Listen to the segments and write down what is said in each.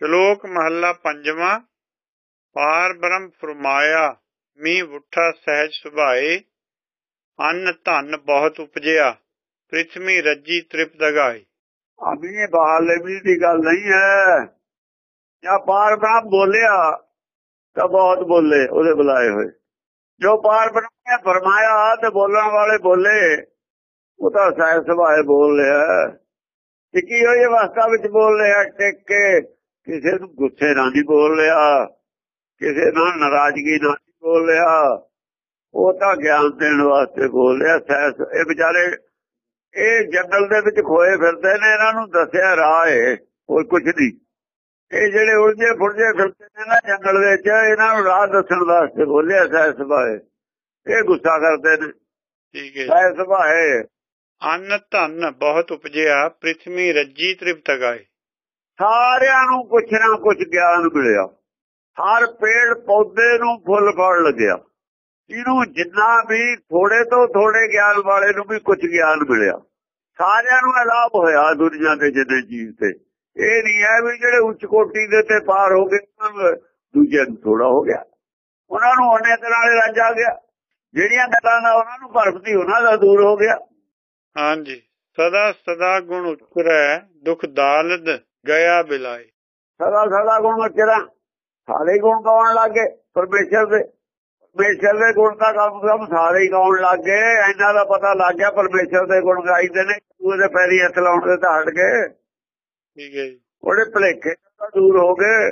ਸ਼ਲੋਕ ਮਹੱਲਾ ਪੰਜਵਾਂ, ਪਾਰ ਬ੍ਰਹਮ ਫਰਮਾਇਆ ਮੀ ਉਠਾ ਸਹਿਜ ਸੁਭਾਏ, ਅੰਨ ਧਨ ਬਹੁਤ ਉਪਜਿਆ ਪ੍ਰਿਥਵੀ ਰੱਜੀ ਤ੍ਰਿਪਤ ਗਾਈ ਅਭੀ ਇਹ ਵੀ ਦੀ ਗੱਲ ਨਹੀਂ ਹੈ। ਜਾਂ ਪਾਰ ਬ੍ਰਹਮ ਬੋਲਿਆ, ਤਾਂ ਬਹੁਤ ਬੋਲੇ, ਉਹਦੇ ਬੁਲਾਏ ਹੋਏ। ਜੋ ਪਾਰ ਬ੍ਰਹਮ ਨੇ ਫਰਮਾਇਆ, ਤੇ ਬੋਲਣ ਵਾਲੇ ਬੋਲੇ, ਉਹ ਤਾਂ ਸਹਿਜ ਸੁਭਾਏ ਬੋਲ ਰਿਹਾ ਟਿੱਕੀ ਹੋਈ ਅਵਸਥਾ ਵਿੱਚ ਬੋਲ ਰਿਹਾ ਟਿਕ ਕੇ ਕਿਸੇ ਨੂੰ ਗੁੱਸੇ ਨਾਲ ਨਹੀਂ ਬੋਲ ਰਿਹਾ ਕਿਸੇ ਨਾਲ ਨਾਰਾਜ਼ਗੀ ਨਾਲ ਨਹੀਂ ਬੋਲ ਰਿਹਾ। ਉਹ ਤਾਂ ਗਿਆਨ ਦੇਣ ਵਾਸਤੇ ਬੋਲ ਰਿਹਾ ਸਹਿਜ ਇਹ ਵਿਚਾਰੇ ਇਹ ਜੰਗਲ ਦੇ ਵਿੱਚ ਖੋਏ ਫਿਰਦੇ ਨੇ ਇਹਨਾਂ ਨੂੰ ਦੱਸਿਆ ਰਾਹ ਹੈ ਹੋਰ ਕੁਝ ਨਹੀਂ। ਇਹ ਜਿਹੜੇ ਉਲਝੇ ਫੁਰਜੇ ਫਿਰਦੇ ਨੇ ਨਾ ਜੰਗਲ ਵਿੱਚ ਇਹਨਾਂ ਨੂੰ ਰਾਹ ਦੱਸਣ ਵਾਸਤੇ ਬੋਲਿਆ ਸਹਿਜ ਸੁਭਾਏ ਇਹ ਗੁੱਸਾ ਕਰਦੇ ਨੇ। ਠੀਕ ਹੈ ਸਹਿਜ ਸੁਭਾਏ ਅੰਨ ਧਨ ਬਹੁਤ ਉਪਜਿਆ ਪ੍ਰਿਥਵੀ ਰੱਜੀ ਤ੍ਰਿਪਤ ਗਾਈ ਸਾਰਿਆਂ ਨੂੰ ਕੁਛ ਨਾ ਕੁਛ ਗਿਆਨ ਮਿਲਿਆ। ਹਰ ਪੇੜ ਪੌਦੇ ਨੂੰ ਫੁੱਲ ਫੜ ਲੱਗਿਆ। ਇਹਨੂੰ ਜਿੰਨਾ ਵੀ ਥੋੜੇ ਤੋਂ ਥੋੜੇ ਗਿਆਨ ਵਾਲੇ ਨੂੰ ਵੀ ਕੁਝ ਗਿਆਨ ਮਿਲਿਆ। ਸਾਰਿਆਂ ਨੂੰ ਲਾਭ ਹੋਇਆ ਦੁਨੀਆ ਦੇ ਜਿੰਨੇ ਜੀਵ ਤੇ। ਇਹ ਨਹੀਂ ਹੈ ਵੀ ਜਿਹੜੇ ਉੱਚ ਕੋਟੀ ਦੇ ਤੇ ਪਾਰ ਹੋ ਗਏ ਦੂਜੇ ਨੂੰ ਥੋੜਾ ਹੋ ਗਿਆ। ਉਹਨਾਂ ਨੂੰ ਉਹਨੇ ਤਰ੍ਹਾਂ ਨਾਲ ਰੱਜ ਆ ਗਿਆ। ਜਿਹੜੀਆਂ ਗੱਲਾਂ ਦਾ ਉਹਨਾਂ ਨੂੰ ਭਰਮਤੀ ਉਹਨਾਂ ਦਾ ਦੂਰ ਹੋ ਗਿਆ। ਹਾਂਜੀ। ਸਦਾ ਸਦਾ ਗੁਣ ਉਤਰੈ ਦੁਖ ਦਾਲਦ ਗਿਆ ਬਿਲਾਈ ਸਦਾ ਸਦਾ ਗੁਣ ਮਚਰਾ ਸਾਰੇ ਗੁਣ ਗਾਉਣ ਲੱਗੇ ਪਰਮੇਸ਼ਰ ਦੇ। ਪਰਮੇਸ਼ਰ ਦੇ ਗੁਣ ਦਾ ਕੰਮ ਸਭ ਸਾਰੇ ਹੀ ਗਾਉਣ ਲੱਗੇ ਇਹਨਾਂ ਦਾ ਪਤਾ ਲੱਗ ਗਿਆ ਪਰਮੇਸ਼ਰ ਦੇ ਗੁਣ ਗਾਈਦੇ ਨੇ। ਉਹਦੇ ਪੈਰੀ ਹੱਥ ਲਾਉਣ ਦੇ ਤਾਂ ਹਟ ਗਏ। ਠੀਕ ਹੈ ਉਹਦੇ ਭਲੇਖੇ ਤਾਂ ਦੂਰ ਹੋ ਗਏ।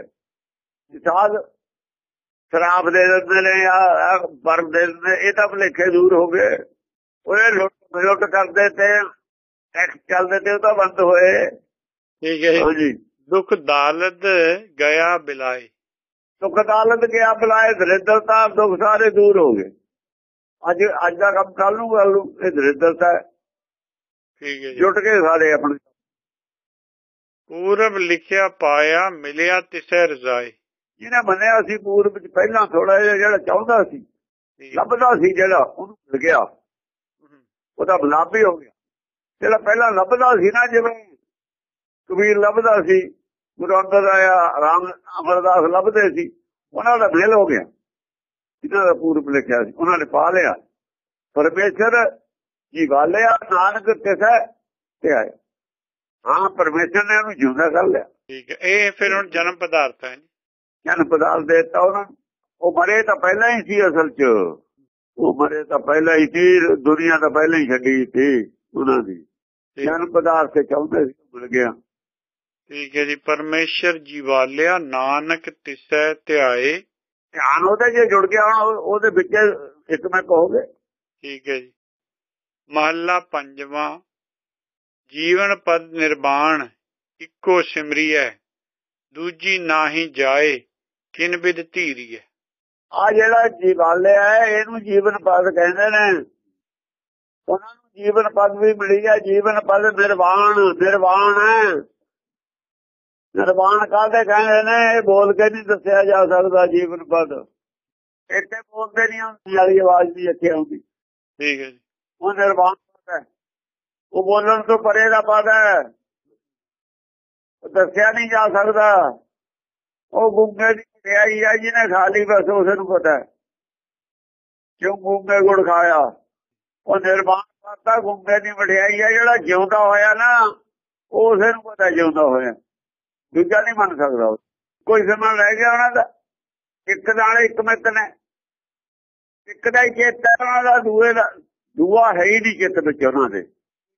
ਸਾਧ ਸ਼ਰਾਬ ਦੇ ਦਿੰਦੇ ਨੇ ਆ ਬਰਮ ਦੇ ਦਿੰਦੇ ਇਹ ਤਾਂ ਭਲੇਖੇ ਦੂਰ ਹੋ ਗਏ। ਉਹਦੇ ਲੁੱਟ ਲੁੱਟ ਕਰਦੇ ਤੇ ਟੈਕਸ ਚੱਲਦੇ ਤੇ ਉਹ ਤਾਂ ਬੰਦ ਹੋਏ। ਠੀਕ ਹੈ ਜੀ। ਦੁਖ ਦਾਲਦ ਗਿਆ ਬਿਲਾਈ ਸੁਖ ਅਦਾਲਤ ਗਿਆ ਬੁਲਾਏ ਦਰਿਦਰਤਾ ਦੁੱਖ ਸਾਰੇ ਦੂਰ ਹੋ ਗਏ। ਅੱਜ ਅੱਜ ਦਾ ਕੰਮ ਕੱਲ ਨੂੰ ਕੱਲ ਨੂੰ ਇਹ ਦਰਿਦਰਤਾ। ਠੀਕ ਹੈ ਜੁਟ ਕੇ ਸਾਰੇ ਆਪਣੇ। ਪੂਰਬ ਲਿਖਿਆ ਪਾਇਆ ਮਿਲਿਆ ਤਿਸੈ ਰਜ਼ਾਈ ਜਿਹਨੇ ਮੰਨਿਆ ਸੀ ਪੂਰਬ ਵਿੱਚ ਪਹਿਲਾਂ ਥੋੜਾ ਜਿਹਾ ਜਿਹੜਾ ਚਾਹੁੰਦਾ ਸੀ। ਲੱਭਦਾ ਸੀ ਜਿਹੜਾ ਉਹਨੂੰ ਮਿਲ ਗਿਆ। ਉਹਦਾ ਬਲਾਪ ਹੀ ਹੋ ਗਿਆ। ਜਿਹੜਾ ਪਹਿਲਾਂ ਲੱਭਦਾ ਸੀ ਨਾ ਜਿਵੇਂ ਕਬੀਰ ਲੱਭਦਾ ਸੀ ਗੁਰੂ ਅੰਗਦ ਆਇਆ ਰਾਮ ਅਮਰਦਾਸ ਲੱਭਦੇ ਸੀ ਉਹਨਾਂ ਦਾ ਮੇਲ ਹੋ ਗਿਆ। ਇਹਨਾਂ ਦਾ ਪੂਰਬ ਲਿਖਿਆ ਸੀ ਉਹਨਾਂ ਨੇ ਪਾ ਲਿਆ। ਪਰਮੇਸ਼ਰ ਜੀ ਵਾਲਿਆ ਨਾਨਕ ਤਿਸੈ ਤੇ ਆਇਆ ਹਾਂ ਪਰਮੇਸ਼ਰ ਨੇ ਉਹਨੂੰ ਜਿਉਂਦਾ ਕਰ ਲਿਆ। ਠੀਕ ਹੈ ਇਹ ਫਿਰ ਹੁਣ ਜਨਮ ਪਦਾਰਥ ਹੈ ਜੀ। ਜਨ ਪਦਾਰਥ ਦੇਤਾ ਉਹਨਾਂ ਉਹ ਮਰੇ ਤਾਂ ਪਹਿਲਾਂ ਹੀ ਸੀ ਅਸਲ 'ਚ। ਉਹ ਮਰੇ ਤਾਂ ਪਹਿਲਾਂ ਹੀ ਸੀ ਦੁਨੀਆ ਤਾਂ ਪਹਿਲਾਂ ਹੀ ਛੱਡੀ ਸੀ ਉਹਨਾਂ ਦੀ। ਜਨ ਪਦਾਰਥ ਚਾਹੁੰਦੇ ਸੀ ਮਿਲ ਗਿਆ। ਠੀਕ ਹੈ ਜੀ ਪਰਮੇਸ਼ਰ ਜੀਵਾਲਿਆ ਨਾਨਕ ਤਿਸੈ ਧਿਆਏ। ਧਿਆਨ ਉਹਦੇ ਜੇ ਜੁੜ ਗਿਆ ਹੁਣ ਉਹ- ਉਹਦੇ ਵਿੱਚ ਇੱਕ ਮੈਂ ਕਹੋਗੇ। ਠੀਕ ਹੈ ਜੀ। ਮਹੱਲਾ ਪੰਜਵਾਂ ਜੀਵਨ ਪਦ ਨਿਰਵਾਣ ਇੱਕੋ ਸਿਮਰੀਐ ਦੂਜੀ ਨਾਹੀ ਜਾਏ ਕਿਨ ਬਿਦ ਧੀਰੀਐ ਆ ਜਿਹੜਾ ਜੀਵਾਲਿਆ ਹੈ ਇਹਨੂੰ ਜੀਵਨ ਪਦ ਕਹਿੰਦੇ ਨੇ। ਉਹਨਾਂ ਨੂੰ ਜੀਵਨ ਪਦ ਵੀ ਮਿਲੀ ਹੈ ਜੀਵਨ ਪਦ ਨਿਰਵਾਣ ਨਿਰਵਾਣ ਹੈ। ਨਿਰਵਾਣ ਕਾਹਦੇ ਕਹਿੰਦੇ ਨੇ? ਇਹ ਬੋਲ ਕੇ ਨਹੀਂ ਦੱਸਿਆ ਜਾ ਸਕਦਾ ਜੀਵਨ ਪਦ। ਇੱਥੇ ਬੋਲਦੇ ਨਹੀਂ ਹੁੰਦੀ ਵਾਲੀ ਆਵਾਜ਼ ਵੀ ਇੱਥੇ ਆਉਂਦੀ। ਠੀਕ ਹੈ ਜੀ। ਉਹ ਨਿਰਵਾਣ ਪਦ ਹੈ। ਉਹ ਬੋਲਣ ਤੋਂ ਪਰੇ ਦਾ ਪਦ ਹੈ। ਦੱਸਿਆ ਨਹੀਂ ਜਾ ਸਕਦਾ। ਉਹ ਗੁੰਗੇ ਦੀ ਖਿਆਈ ਹੈ ਜਿਹਨੇ ਖਾ ਲਈ ਬਸ ਉਸ ਨੂੰ ਪਤਾ ਹੈ। ਕਿਉਂ ਗੁੰਗੇ ਗੁੜ ਖਾਇਆ? ਉਹ ਨਿਰਵਾਣ ਕਰਤਾ ਗੁੰਗੇ ਦੀ ਮਠਿਆਈ ਹੈ ਜਿਹੜਾ ਜਿਉਂਦਾ ਹੋਇਆ ਨਾ ਉਸੇ ਨੂੰ ਪਤਾ ਜਿਉਂਦਾ ਹੋਇਆ। ਦੂਜਾ ਨਹੀਂ ਮੰਨ ਸਕਦਾ। ਕੋਈ ਸਮਾਂ ਰਹਿ ਗਿਆ ਉਹਨਾਂ ਦਾ। ਇੱਕ ਨਾਲ ਇੱਕ ਮਿੱਤ ਨੇ। ਇੱਕ ਦਾ ਹੀ ਚੇਤਾ ਉਹਨਾਂ ਦਾ ਦੂਏ ਦਾ। ਦੂਆ ਹੈ ਹੀ ਨਹੀਂ ਚਿੱਤ ਵਿੱਚ ਉਹਨਾਂ ਦੇ।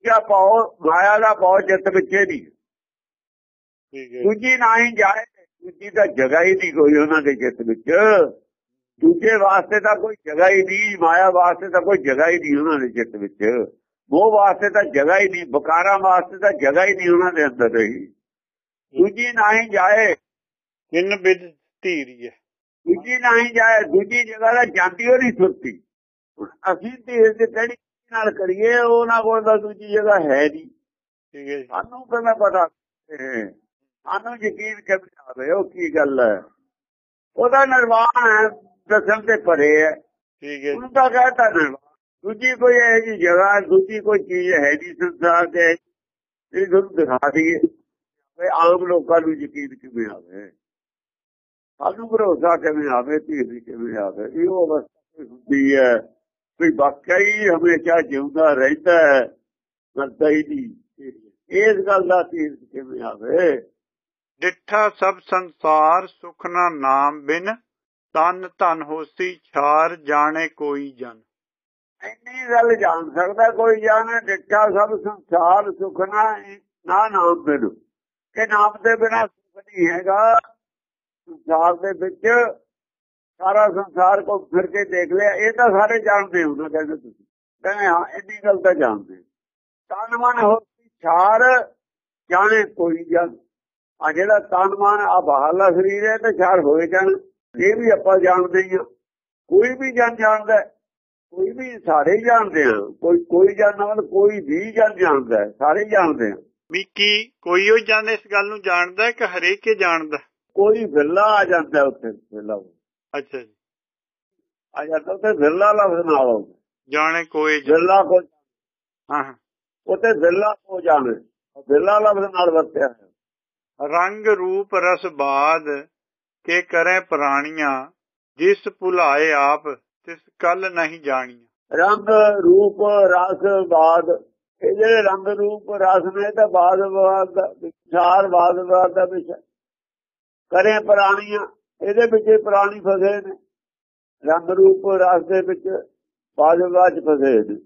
ਕਿਆ ਪਾਓ ਮਾਇਆ ਦਾ ਪਾਓ ਚਿੱਤ ਵਿੱਚ ਹੀ ਨਹੀਂ। ਠੀਕ ਹੈ ਜੀ। ਦੂਜੀ ਨਾ ਹੀ ਜਾਏ ਦੂਜੀ ਦਾ ਜਗ੍ਹਾ ਹੀ ਨਹੀਂ ਕੋਈ ਉਹਨਾਂ ਦੇ ਚਿੱਤ ਵਿੱਚ। ਦੂਜੇ ਵਾਸਤੇ ਤਾਂ ਕੋਈ ਜਗ੍ਹਾ ਹੀ ਨਹੀਂ ਮਾਇਆ ਵਾਸਤੇ ਤਾਂ ਕੋਈ ਜਗ੍ਹਾ ਹੀ ਨਹੀਂ ਉਹਨਾਂ ਦੇ ਚਿੱਤ ਵਿੱਚ। ਉਹ ਵਾਸਤੇ ਤਾਂ ਜਗ੍ਹਾ ਹੀ ਨਹੀਂ ਬਕਾਰਾਂ ਵਾਸਤੇ ਤਾਂ ਜਗ੍ਹਾ ਹੀ ਨਹੀਂ ਉਹਨਾਂ ਦੇ ਅੰਦਰ ਰਹੀ। ਦੂਜੀ ਨਾ ਹੀ ਜਾਏ ਕਿਨ ਬਿਦ ਧੀਰੀਐ ਦੂਜੀ ਨਾ ਹੀ ਜਾਏ ਦੂਜੀ ਜਗ੍ਹਾ ਦਾ ਜਾਂਦੀ ਹੋ ਨਹੀਂ ਸੁਰਤੀ। ਅਸੀਂ ਧੀਰ ਤੇ ਕਿਹੜੀ ਨਾਲ ਕਰੀਏ ਉਹਨਾਂ ਕੋਲ ਤਾਂ ਦੂਜੀ ਜਗ੍ਹਾ ਹੈ ਨਹੀਂ। ਠੀਕ ਹੈ ਸਾਨੂੰ ਕਿਵੇਂ ਪਤਾ? ਸਾਨੂੰ ਯਕੀਨ ਕਿਵੇਂ ਆਵੇ ਉਹ ਕੀ ਗੱਲ ਹੈ? ਉਹਦਾ ਨਿਰਵਾਣ ਹੈ ਦਸਮ ਤੇ ਪਰੇ ਹੈ। ਠੀਕ ਹੈ। ਉਹਨੂੰ ਤਾਂ ਕਹਤਾ ਨਿਰਵਾਣ ਦੂਜੀ ਕੋਈ ਇਹ ਜੀ ਜਗ੍ਹਾ ਦੂਜੀ ਕੋਈ ਚੀਜ਼ ਹੈ ਨਹੀਂ ਸੰਸਾਰ ਦੇ ਇਹ ਤੁਹਾਨੂੰ ਦਿਖਾ ਦਈਏ। ਵੀ ਆਮ ਲੋਕਾਂ ਨੂੰ ਯਕੀਨ ਕਿਵੇਂ ਆਵੇ? ਸਾਨੂੰ ਭਰੋਸਾ ਕਿਵੇਂ ਆਵੇ ਧੀਰ ਕਿਵੇਂ ਆਵੇ? ਇਹ ਉਹ ਅਵਸਥਾ ਹੁੰਦੀ ਹੈ। ਵੀ ਵਾਕਿਆ ਹੀ ਹਮੇਸ਼ਾ ਜਿਉਂਦਾ ਰਹਿੰਦਾ ਹੈ। ਮਰਦਾ ਹੀ ਨਹੀਂ। ਇਸ ਗੱਲ ਦਾ ਧੀਰ ਕਿਵੇਂ ਆਵੇ? ਡਿੱਠਾ ਸਭ ਸੰਸਾਰ ਸੁਖ ਨਾ ਨਾਮ ਬਿਨ ਤਨ ਧਨ ਹੋਸੀ ਛਾਰ ਜਾਣੇ ਕੋਈ ਜਨ। ਇੰਨੀ ਗੱਲ ਜਾਣ ਸਕਦਾ ਕੋਈ ਜਾਣੇ ਡਿੱਠਾ ਸਭ ਸੰਸਾਰ ਸੁਖ ਨਾ ਨਾ ਨਾਮ ਬਿਨ। ਕਿ ਨਾਮ ਦੇ ਬਿਨਾ ਸੁਖ ਨਹੀਂ ਹੈਗਾ। ਸੰਸਾਰ ਦੇ ਵਿੱਚ ਸਾਰਾ ਸੰਸਾਰ ਕੋ ਫਿਰ ਕੇ ਦੇਖ ਲਿਆ। ਇਹ ਤਾਂ ਸਾਰੇ ਜਾਣਦੇ ਹੋ ਨਾ ਕਹਿੰਦੇ ਤੁਸੀਂ। ਕਹਿੰਦੇ ਹਾਂ, ਇੰਨੀ ਗੱਲ ਤਾਂ ਜਾਣਦੇ ਤਨ ਮਨ ਹੋ ਛਾਰ ਜਾਣੇ ਕੋਈ ਜਨ। ਆ ਜਿਹੜਾ ਤਨ ਮਨ ਆ ਬਾਹਰਲਾ ਸਰੀਰ ਹੈ, ਤੇ ਛਾਰ ਹੋਏ ਜਾਣ ਇਹ ਵੀ ਆਪਾਂ ਜਾਣਦੇ ਹਾਂ ਕੋਈ ਵੀ ਜਨ ਜਾਣਦਾ ਕੋਈ ਵੀ ਸਾਰੇ ਜਾਣਦੇ ਆ ਕੋਈ ਕੋਈ ਨਾਲ ਕੋਈ ਵੀ ਜਨ ਜਾਣਦਾ ਸਾਰੇ ਜਾਣਦੇ ਆ ਵੀ ਕੀ ਕੋਈ ਉਹ ਜਨ ਇਸ ਗੱਲ ਨੂੰ ਜਾਣਦਾ ਕਿ ਹਰੇਕ ਹੀ ਜਾਣਦਾ ਕੋਈ ਵਿਰਲਾ ਆ ਜਾਂਦਾ ਉੱਥੇ ਵਿਰਲਾ ਅੱਛਾ ਜੀ। ਆ ਜਾਂਦਾ ਉੱਥੇ ਵਿਰਲਾ ਲਫ਼ਜ਼ ਨਾਲ ਜਾਣੇ ਕੋਈ ਵਿਰਲਾ ਕੋ ਹਾਂ। ਉੱਥੇ ਵਿਰਲਾ ਕੋ ਜਾਣੇ ਵਿਰਲਾ ਲਫ਼ਜ਼ ਨਾਲ ਵਰਤਿਆ ਰੰਗ ਰੂਪ ਰਸ ਬਾਦ ਕੇ ਕਰੇ ਪ੍ਰਾਣੀਆਂ, ਜਿਸ ਭੁਲਾਏ ਆਪ, ਤਿਸ ਕੱਲ ਨਹੀਂ ਜਾਣੀਆਂ। ਰੰਗ ਰੂਪ ਰਸ ਬਾਦ, ਇਹ ਜਿਹੜੇ ਰੰਗ ਰੂਪ ਰਸ ਨੇ, ਤਾਂ ਬਾਦ ਬਾਦ ਦਾ ਵਿਚਾਰ ਬਾਦ ਬਾਦ ਦਾ ਵਿਸ਼ਾ। ਕਰੇ ਪ੍ਰਾਣੀਆਂ, ਇਹਦੇ ਵਿੱਚ ਪ੍ਰਾਣੀ ਫਸੇ ਨੇ। ਰੰਗ ਰੂਪ ਰਸ ਦੇ ਵਿੱਚ ਬਾਦ ਬਾਦ ਫਸੇ ਨੇ।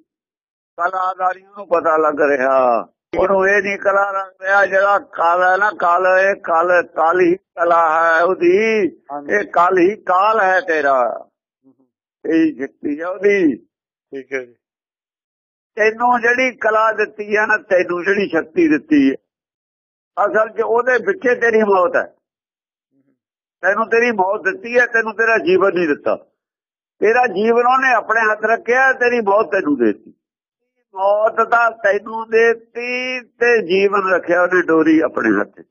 ਕਲਾਕਾਰੀਆਂ ਨੂੰ ਪਤਾ ਲੱਗ ਰਿਹਾ। ਉਹਨੂੰ ਇਹ ਨਹੀਂ ਕਲਾ ਲੱਗ ਰਿਹਾ ਜਿਹੜਾ ਕਾਲ ਹੈ ਨਾ ਕਾਲ ਇਹ ਕਾਲ ਕਾਲੀ ਕਲਾ ਹੈ ਉਹਦੀ। ਇਹ ਕਾਲ ਹੀ ਕਾਲ ਹੈ ਤੇਰਾ। ਇਹ ਸ਼ਕਤੀ ਹੈ ਉਹਦੀ। ਠੀਕ ਹੈ ਜੀ। ਤੈਨੂੰ ਜਿਹੜੀ ਕਲਾ ਦਿੱਤੀ ਹੈ ਨਾ ਤੈਨੂੰ ਜਿਹੜੀ ਸ਼ਕਤੀ ਦਿੱਤੀ ਹੈ। ਅਸਲ 'ਚ ਉਹਦੇ ਵਿੱਚੇ ਤੇਰੀ ਮੌਤ ਹੈ। ਤੈਨੂੰ ਤੇਰੀ ਮੌਤ ਦਿੱਤੀ ਹੈ ਤੈਨੂੰ ਤੇਰਾ ਜੀਵਨ ਨਹੀਂ ਦਿੱਤਾ। ਤੇਰਾ ਜੀਵਨ ਉਹਨੇ ਆਪਣੇ ਹੱਥ ਰੱਖਿਆ ਤੇਰੀ ਮੌਤ ਤੈਨੂੰ ਦਿੱਤੀ। ਮੌਤ ਦਾ ਤੈਨੂੰ ਦਿੱਤੀ ਤੇ ਜੀਵਨ ਰੱਖਿਆ ਉਹਨੇ ਡੋਰੀ ਆਪਣੇ ਹੱਥ 'ਚ।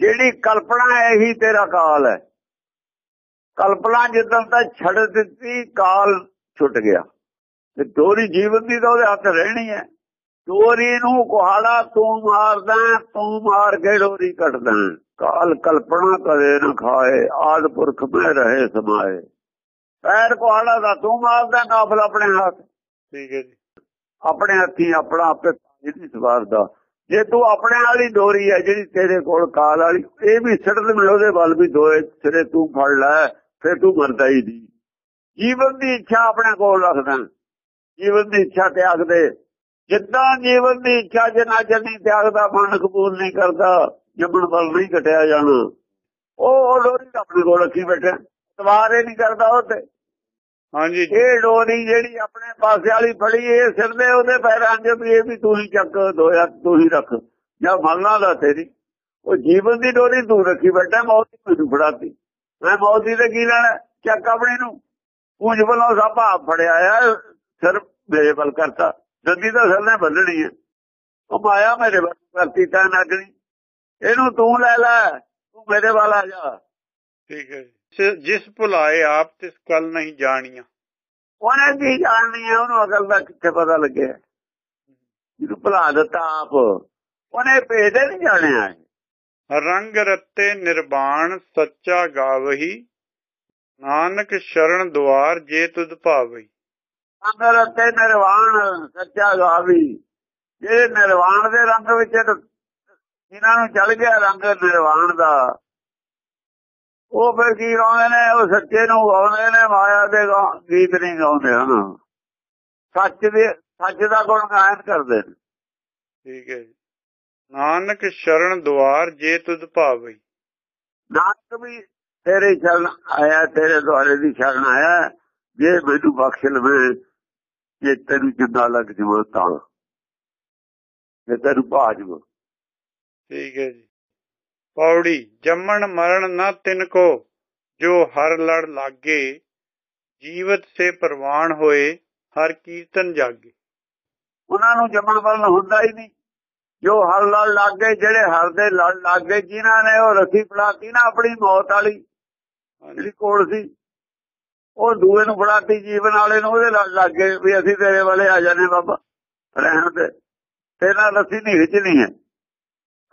ਜਿਹੜੀ ਕਲਪਨਾ ਹੈ ਇਹੀ ਤੇਰਾ ਕਾਲ ਹੈ। ਕਲਪਨਾ ਜਦੋਂ ਤੱਕ ਛੱਡ ਦਿੱਤੀ, ਕਾਲ ਛੁੱਟ ਗਿਆ। ਤੇ ਡੋਰੀ ਜੀਵਨ ਦੀ ਤਾਂ ਉਹਦੇ ਹੱਥ ਰਹਿਣੀ ਹੈ। ਡੋਰੀ ਨੂੰ ਕੁਹਾੜਾ, ਤੂੰ ਮਾਰਦਾ, ਤੂੰ ਮਾਰ ਕੇ ਡੋਰੀ ਕੱਟਦਾ ਕਾਲ ਕਲਪਨਾ ਕਰੇ ਨਾ ਖਾਏ, ਆਦ ਪੁਰਖ ਮੈਂ ਰਹੇ ਸਮਾਏ। ਪੈਰ ਕੁਹਾੜਾ ਦਾ, ਤੂੰ ਮਾਰਦਾ, ਕਾਫਲ ਆਪਣੇ ਹੱਥ। ਠੀਕ ਹੈ ਜੀ। ਆਪਣੇ ਹੱਥੀ ਆਪਣਾ ਆਪੇ ਜਿਹੜੀ ਸਵਾਰਦਾ ਜੇ ਤੂੰ ਆਪਣੇ ਵਾਲੀ ਡੋਰੀ ਹੈ, ਜਿਹੜੀ ਤੇਰੇ ਕੋਲ ਕਾਲ ਵਾਲੀ, ਇਹ ਵੀ ਸਿੱਟ ਦੇ ਉਹਦੇ ਵੱਲ ਵੀ ਦੋਏ ਸਿਰੇ ਤੂੰ ਫੜ ਲੈ, ਫਿਰ ਤੂੰ ਮਰਦਾ ਹੀ ਨਹੀਂ। ਜੀਵਨ ਦੀ ਇੱਛਾ ਆਪਣੇ ਕੋਲ ਰੱਖਦਾ। ਜੀਵਨ ਦੀ ਇੱਛਾ ਤਿਆਗ ਦੇ। ਜਿੱਦਾਂ ਜੀਵਨ ਦੀ ਇੱਛਾ ਜਨਾ ਜਨੀ ਤਿਆਗਦਾ, ਮਨ ਕਬੂਲ ਨਹੀਂ ਕਰਦਾ, ਜੰਮਣ ਵੱਲ ਨਹੀਂ ਘਟਿਆ ਜਾਣਾ। ਉਹ ਡੋਰੀ ਆਪਣੇ ਕੋਲ ਰੱਖੀ ਬੈਠਾ। ਸਵਾਰੇ ਨਹੀਂ ਕਰਦਾ ਉਹ ਤੇ। ਹਾਂਜੀ। ਇਹ ਡੋਰੀ ਜਿਹੜੀ ਆਪਣੇ ਪਾਸੇ ਵਾਲੀ ਫੜੀ, ਇਹ ਸਿਰ ਦੇ ਉਹਦੇ ਪੈਰਾਂ 'ਚ ਵੀ ਇਹ ਵੀ ਤੂੰ ਹੀ ਚੱਕ ਦੋਇਆ ਤੂੰ ਹੀ ਰੱਖ। ਜਾਂ ਮਰਨਾ ਦਾ ਤੇਰੀ। ਉਹ ਜੀਵਨ ਦੀ ਡੋਰੀ ਤੂੰ ਰੱਖੀ ਬੈਠਾ ਮੌਤ ਦੀ ਮੈਨੂੰ ਫੜਾਤੀ। ਮੈਂ ਮੌਤ ਦੀ ਤੇ ਕੀ ਲੈਣਾ? ਚੱਕ ਆਪਣੀ ਨੂੰ। ਪੂੰਜ ਵੱਲੋਂ ਸਾਪਾ ਫੜਿਆ ਆ, ਸਿਰ ਮੇਰੇ ਵੱਲ ਕਰਤਾ। ਜੱਦੀ ਤਾਂ ਸਿਰ ਨੇ ਬੰਨਣੀ ਹੈ ਉਹ ਮਾਇਆ ਮੇਰੇ ਵੱਲ ਕਰਤੀ, ਤਾਂ ਨਗਣੀ ਇਹਨੂੰ ਤੂੰ ਲੈ ਲੈ, ਤੂੰ ਮੇਰੇ ਵੱਲ ਆ ਜਾ। ਠੀਕ ਹੈ ਜਿਸ ਭੁਲਾਏ ਆਪ ਤਿਸ ਕੱਲ ਨਹੀਂ ਜਾਣੀਆਂ। ਉਹਨੇ ਕੀ ਜਾਣਨੀ ਹੈ ਉਹਨੂੰ ਅਕਲ ਦਾ ਕਿੱਥੇ ਪਤਾ ਲੱਗਿਆ? ਜਿਹਨੂੰ ਭੁਲਾ ਦਿੱਤਾ ਆਪ ਉਹਨੇ ਭੇਦੇ ਨਹੀਂ ਜਾਣਿਆ ਰੰਗ ਰੱਤੇ ਨਿਰਵਾਣ ਸੱਚਾ ਗਾਵਹੀ। ਨਾਨਕ ਸ਼ਰਨ ਦੁਆਰ ਜੇ ਤੁਧ ਭਾਵਈ ਅੰਦਰ ਤੇ ਨਿਰਵਾਣ ਸੱਚਾ ਗਾਵੀ ਜਿਹੜੇ ਨਿਰਵਾਣ ਦੇ ਰੰਗ ਵਿੱਚ ਜਿਨ੍ਹਾਂ ਨੂੰ ਚੜ ਗਿਆ ਰੰਗ ਨਿਰਵਾਣ ਦਾ। ਉਹ ਫਿਰ ਕੀ ਗਾਉਂਦੇ ਨੇ? ਉਹ ਸੱਚੇ ਨੂੰ ਗਾਉਂਦੇ ਨੇ ਮਾਇਆ ਦੇ ਗੀਤ ਨਹੀਂ ਗਾਉਂਦੇ ਹਨ। ਸੱਚ ਦੇ ਸੱਚ ਦਾ ਗੁਣ ਗਾਇਨ ਕਰਦੇ ਨੇ। ਠੀਕ ਹੈ ਜੀ। ਨਾਨਕ ਸ਼ਰਨ ਦੁਆਰ ਜੇ ਤੁਧ ਭਾਵਈ ਨਾਨਕ ਵੀ ਤੇਰੇ ਸ਼ਰਨ ਆਇਆ ਤੇਰੇ ਦੁਆਰੇ ਦੀ ਸ਼ਰਨ ਆਇਆ। ਜੇ ਮੈਨੂੰ ਬਖਸ਼ ਲਵੇ ਜੇ ਤੈਨੂੰ ਜਿੰਦਾ ਲੱਗ ਜਵੇ ਤਾਂ। ਜੇ ਤੈਨੂੰ ਭਾਜੋ ਠੀਕ ਹੈ ਜੀ। ਪੌੜੀ ਜੰਮਣ ਮਰਨ ਨਾ ਤਿਨ ਕੋ, ਜੋ ਹਰ ਲੜ ਲਾਗੇ, ਜੀਵਤ ਸੇ ਪ੍ਰਵਾਨ ਹੋਏ, ਹਰ ਕੀਰਤਨ ਜਾਗੇ। ਉਹਨਾਂ ਨੂੰ ਜੰਮਣ ਮਰਨ ਹੁੰਦਾ ਹੀ ਨਹੀਂ। ਜੋ ਹਰ ਲੜ ਲੱਗੇ, ਜਿਹੜੇ ਹਰ ਦੇ ਲੜ ਲਾਗੇ, ਜਿਨ੍ਹਾਂ ਨੇ ਉਹ ਰੱਸੀ ਫੜਾਤੀ ਨਾ ਆਪਣੀ ਮੌਤ ਵਾਲੀ, ਜਿਹੜੀ ਕੋਲ ਸੀ, ਉਹ ਦੂਏ ਨੂੰ ਫੜਾਤੀ, ਜੀਵਨ ਵਾਲੇ ਨੂੰ ਉਹਦੇ ਲੜ ਲਾਗੇ, ਵੀ ਅਸੀਂ ਤੇਰੇ ਵਾਲੇ ਆ ਜਾਣੇ ਬਾਬਾ, ਰਹਿਣ ਤੇ ਤੇਰਾ ਰੱਸੀ ਨਹੀਂ ਖਿੱਚਣੀ ਹੈ।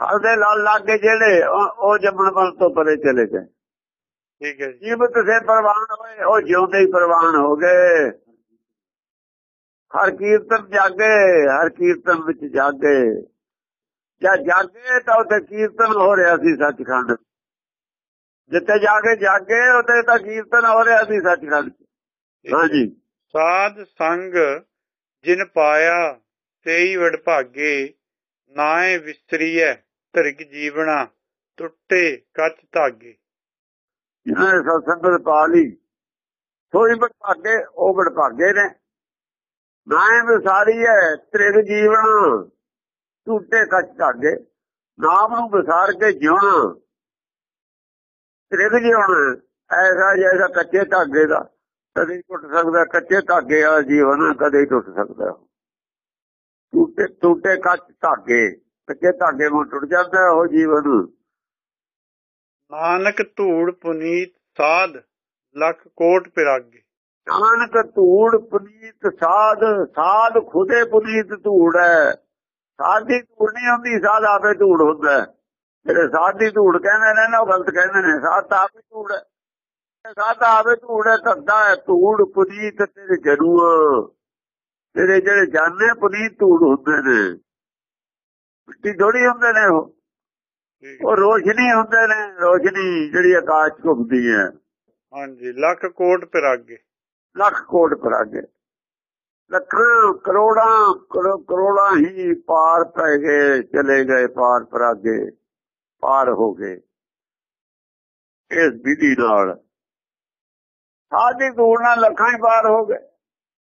ਹਲਦੇ ਲਾਲ ਲੱਗੇ ਜਿਹੜੇ ਉਹ ਜੰਮਣ ਤੋਂ ਪਰੇ ਚਲੇ ਗਏ। ਠੀਕ ਹੈ ਜੀ। ਜੀਵਤ ਸੇ ਪ੍ਰਵਾਨ ਹੋਏ ਉਹ ਜਿਉਂਦੇ ਹੀ ਪ੍ਰਵਾਨ ਹੋ ਗਏ। ਹਰ ਕੀਰਤਨ ਜਾਗੇ ਹਰ ਕੀਰਤਨ ਵਿੱਚ ਜਾਗੇ। ਜਦ ਜਾਗੇ ਤਾਂ ਉੱਥੇ ਕੀਰਤਨ ਹੋ ਰਿਹਾ ਸੀ ਸੱਚਖੰਡ। ਜਿੱਥੇ ਜਾ ਕੇ ਜਾਗੇ ਉੱਥੇ ਤਾਂ ਕੀਰਤਨ ਹੋ ਰਿਹਾ ਸੀ ਸੱਚਖੰਡ। ਹਾਂਜੀ। ਸਾਧ ਸੰਗ ਜਿਨ ਪਾਇਆ ਤੇਈ ਵਡਭਾਗੇ ਨਾਏ ਵਿਸਰੀਐ ਧਰਿਕ ਜੀਵਣਾ, ਟੁੱਟੇ ਕੱਚ ਧਾਗੇ। ਜਿਹਨਾਂ ਨੇ ਸਤਸੰਗਤ ਪਾ ਲਈ ਸੋਈ ਬੜਭਾਗੇ ਉਹ ਬੜਭਾਗੇ ਨੇ। ਨਾਏ ਵਿਸਾਰੀ ਹੈ, ਤ੍ਰਿਗ ਜੀਵਨ ਟੂਟੇ ਕੱਚ ਧਾਗੇ। ਨਾਮ ਨੂੰ ਵਿਸਾਰ ਕੇ ਜਿਉਣਾ। ਤ੍ਰਿਗ ਜਿਉਣਾ ਐਸਾ ਜੈਸਾ ਕੱਚੇ ਧਾਗੇ ਦਾ। ਕਦੇ ਟੁੱਟ ਸਕਦਾ, ਕੱਚੇ ਧਾਗੇ ਵਾਲਾ ਜੀਵਨ ਕਦੇ ਟੁੱਟ ਸਕਦਾ। ਟੁੱਟੇ, ਟੂਟੇ ਕੱਚ ਧਾਗੇ। ਕੱਚੇ ਧਾਗੇ ਨੂੰ ਟੁੱਟ ਜਾਂਦਾ ਉਹ ਜੀਵਨ। ਨਾਨਕ ਧੂੜ ਪੁਨੀਤ ਸਾਧ ਲੱਖ ਕੋਟ ਪਿਰਾਗੇ। ਨਾਨਕ ਧੂੜ ਪੁਨੀਤ ਸਾਧ ਸਾਧ ਖੁਦੇ ਪੁਨੀਤ ਧੂੜ ਹੈ। ਸਾਧ ਦੀ ਧੂੜ ਨਹੀਂ ਹੁੰਦੀ ਸਾਧ ਆਪੇ ਧੂੜ ਹੁੰਦਾ। ਜਿਹੜੇ ਸਾਧ ਦੀ ਧੂੜ ਕਹਿੰਦੇ ਨੇ ਨਾ ਉਹ ਗਲਤ ਕਹਿੰਦੇ ਨੇ। ਸਾਧ ਤਾਂ ਆਪੇ ਧੂੜ ਹੈ। ਸਾਧ ਆਪੇ ਧੂੜ ਹੈ ਧੱਦਾ ਹੈ ਧੂੜ ਪੁਨੀਤ ਤੇਰੇ ਜਰੂ ਤੇਰੇ ਜਿਹੜੇ ਜਾਣੇ ਪੁਨੀਤ ਧੂੜ ਹੁੰਦੇ ਨੇ। ਮਿੱਟੀ ਥੋੜੀ ਹੁੰਦੇ ਨੇ ਉਹ। ਉਹ ਰੋਸ਼ਨੀ ਹੁੰਦੇ ਨੇ ਰੋਸ਼ਨੀ ਜਿਹੜੀ ਆਕਾਸ਼ ਘੁੰਮਦੀ ਹੈ। ਹਾਂਜੀ ਲੱਖ ਕੋਟ ਪਿਰਾਗੇ। ਲੱਖ ਕੋਟ ਪਰਾਗੇ। ਲੱਖਾਂ ਕਰੋੜਾਂ ਕਰੋ- ਕਰੋੜਾਂ ਹੀ ਪਾਰ ਪੈ ਗਏ ਚਲੇ ਗਏ ਪਾਰ ਪਰਾਗੇ ਪਾਰ ਹੋ ਗਏ। ਇਸ ਵਿਧੀ ਨਾਲ ਸਾਡੀ ਦੂਰ ਨਾਲ ਲੱਖਾਂ ਹੀ ਪਾਰ ਹੋ ਗਏ।